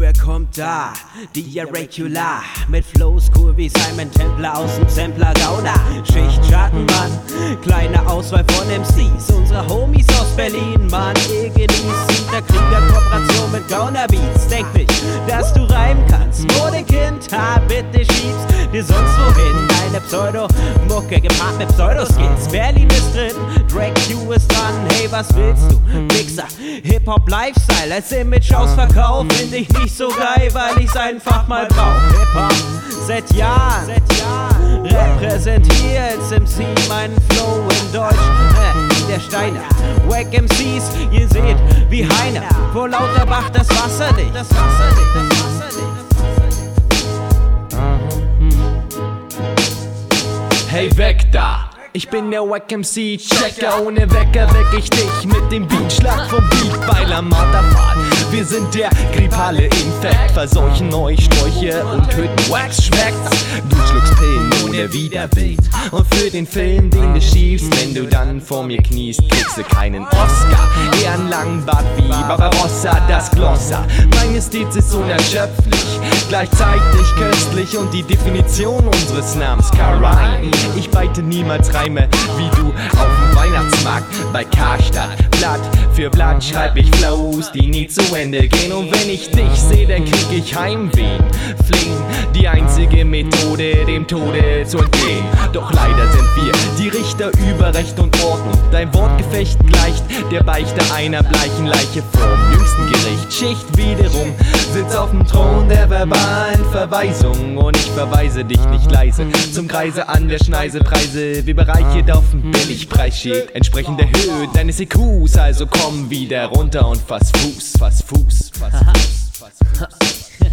wer kommt da? Die Irregular mit Flows cool wie Simon Templer aus dem Sampler Gouda. Schichtschattenmann, kleine Auswahl von MCs. Unsere Homies aus Berlin, Mann, ihr genießt der Krieger-Kooperation mit Gauner Beats. Denk nicht, dass du reimen kannst. Modekind, ha, bitte schiebst dir sonst wohin. Deine Pseudo-Mucke gepaart mit Pseudoskins. Berlin ist drin, was willst du? Mixer, Hip-Hop-Lifestyle als Image ausverkauf. Find ich nicht so geil, weil ich's einfach mal brauch. Hip-Hop seit Jahren, als MC meinen Flow in Deutsch. Der Steiner, Wack MCs, ihr seht wie Heiner, vor lauter Bach das Wasser nicht. Das Wasser nicht, das Wasser nicht. Hey, weg da! Ich bin der Wack MC Checker, ohne Wecker weck ich dich mit dem Beatschlag vom Beatbeiler Marterpfad. Wir sind der grippale Infekt, verseuchen euch Sträuche und töten Wax schmeckt's. Du schluckst Pillen ohne Widerwind und für den Film, den du schiebst, wenn du dann vor mir kniest, kriegst du keinen Oscar. Langen Bart Barbarossa, das Glossa. Stil ist unerschöpflich, gleichzeitig köstlich und die Definition unseres Namens Karine. Ich beite niemals Reime wie du auf dem Weihnachtsmarkt bei Karstadt. Blatt für Blatt schreib ich Flows, die nie zu Ende gehen. Und wenn ich dich sehe, dann krieg ich Heimwehen. Fliehen, die einzige Methode, dem Tode zu entgehen. Doch leider Richter über Recht und Ordnung. Dein Wortgefecht gleicht der Beichte einer bleichen Leiche vorm jüngsten Gericht. Schicht wiederum sitzt auf dem Thron der verbalen Verweisung. Und ich verweise dich nicht leise zum Kreise an der Schneise. Preise wie bereichert auf dem Billigpreis steht. Entsprechend der Höhe deines IQs. Also komm wieder runter und fass Fuß, fass Fuß, fass Fuß, fass Fuß.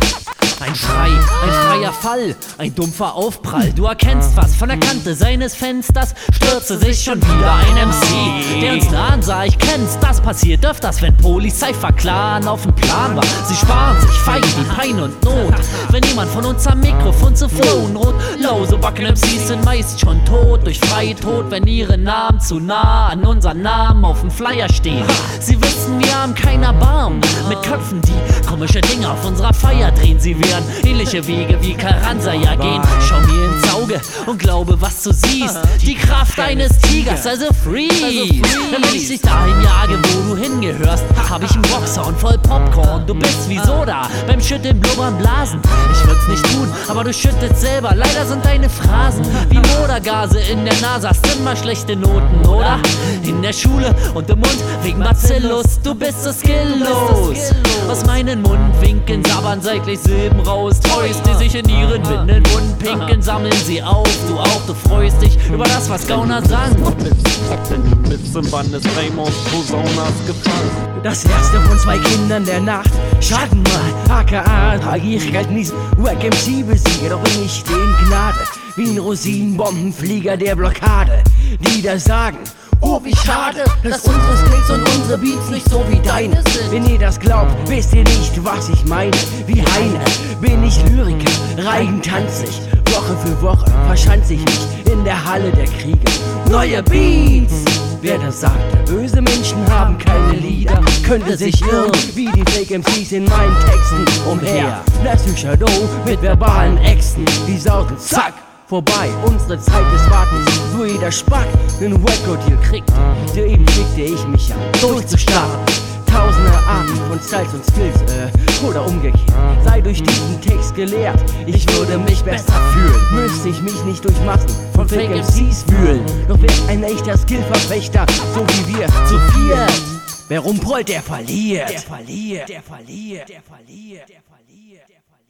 Ein Schrei, ein freier Fall, ein dumpfer Aufprall. Du erkennst was von der Kante seines Fensters, stürzte sich schon wieder ein MC, der uns nah sah. Ich kenn's, das passiert öfters, wenn Polizei verklagen auf dem Plan war. Sie sparen sich fein wie Pein und Not. Wenn jemand von uns am Mikrofon zu flown rot, lose Backen MCs sind meist schon tot durch Freitod, wenn ihre Namen zu nah an unseren Namen auf dem Flyer stehen. Sie wissen, wir haben keiner Barm mit Köpfen, die komische Dinge auf unserer Feier drehen. Sie werden ähnliche Wege wie Karanza ja gehen. Schau mir ins Auge und glaube, was du siehst. Die Kraft eines Tigers, also freeze. Damit ich dich dahin jage, wo du hingehörst, hab ich einen Boxhorn voll Popcorn. Du bist wie Soda beim Schütteln, Blubbern, Blasen. Ich würd's nicht tun, aber du schüttest selber. Leider sind deine Phrasen wie Modergase in der Nase. Hast immer schlechte Noten, oder? In der Schule und im Mund wegen Bacillus. Du bist so skilllos. Aus meinen Mundwinkeln sabbern seitlich Silben raus. Toys, die sich in ihren Windeln pinkeln, sammeln sie auf. Du auch, du freust dich über das, was Gauner sagen. Bis zum Band des Raymond Posaunas gefallen. Das erste von zwei Kindern der Nacht. Schaden mal, aka Tragierigkeit mies. Wack MC besiege, doch nicht in Gnade. Wie ein Rosinenbombenflieger der Blockade. Die da sagen, Oh, wie schade, dass unsere Skills und unsere Beats nicht so wie deine sind. Wenn ihr das glaubt, wisst ihr nicht, was ich meine. Wie Heine bin ich Lyriker, rein tanz ich. Woche für Woche verschanze ich mich in der Halle der Kriege. Neue Beats! Wer das sagte, böse Menschen haben keine Lieder, könnte sich irren, wie die Fake MCs in meinen Texten umher. Lass mich Shadow mit verbalen Äxten, die saugen, zack! vorbei. Unsere Zeit des Wartens, wo jeder Spack nen Wacko-Deal kriegt. Soeben schickte ich mich an, durchzustarten. Tausende Arten von Styles und Skills, äh, oder umgekehrt. Sei durch Text gelehrt, ich würde mich besser fühlen. Müsste ich mich nicht durch Massen von Fake MCs wühlen. Doch wer ein echter Skillverfechter, so wie wir, zu viert. Wer rumprollt, der verliert. Der verliert, der verliert, der verliert, der verliert.